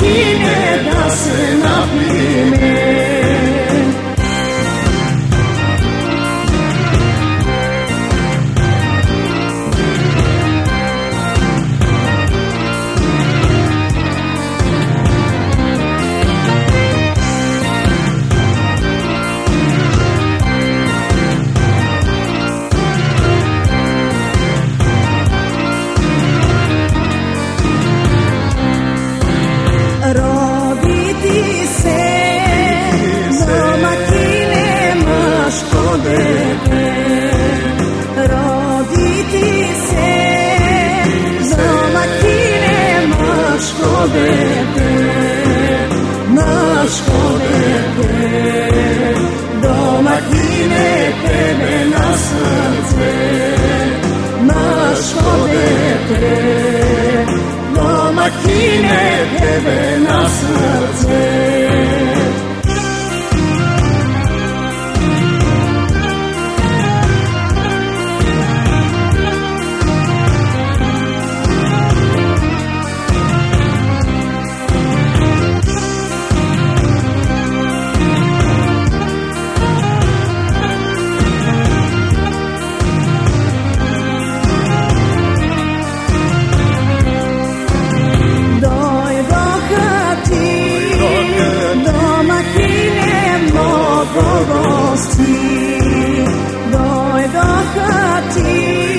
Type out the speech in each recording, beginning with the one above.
Hasretine dasın σκοτέτε, να σκοτέτε, δόμα κινέτε με να σαρτζέ, να σκοτέτε, δόμα κινέτε με Το κατή, το κατή,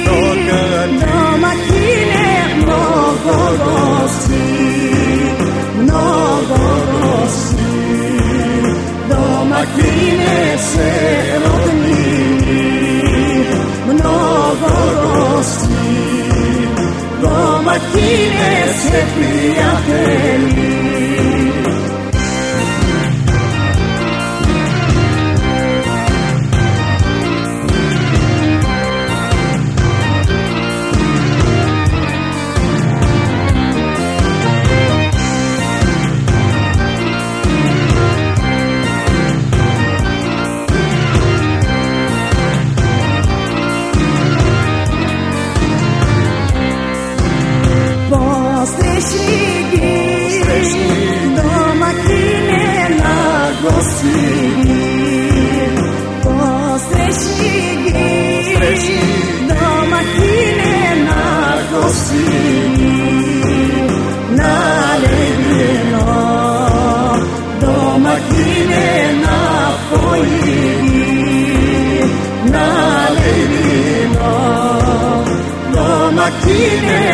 το κατή, το κατή, το κατή, το κατή, το κατή, το κατή, το κατή, συγκίνη Το μαχίνε να γοσίνει Πώς τρέχει Το μαχίνε να γοσίνει Να λεγγενώ Το μαχίνε να φωλίνει Να λεγγενώ μα κι είναι